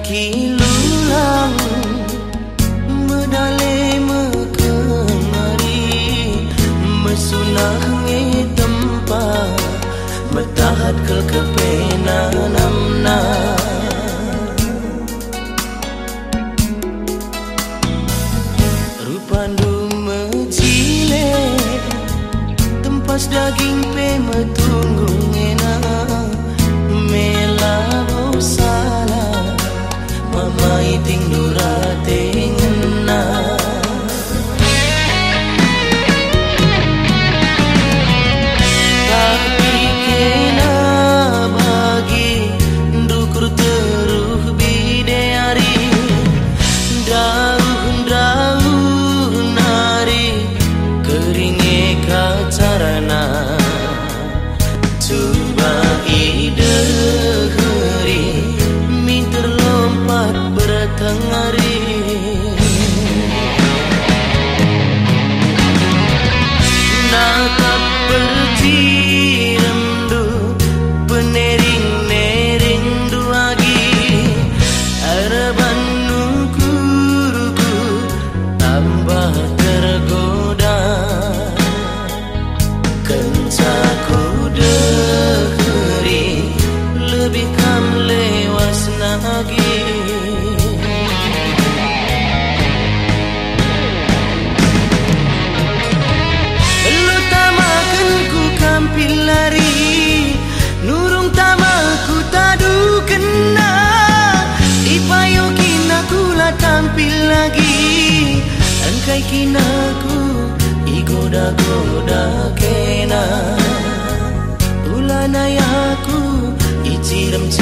kilulang Medale mekemari Mesunah ngi tempah Metahat kekepe Tình. lagi Engkai kinaku igoda-goda freedom to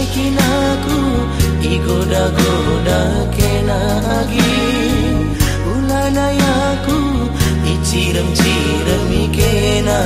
最近 aku igoda-goda kenagi Ulanai aku icirem-cirem ikena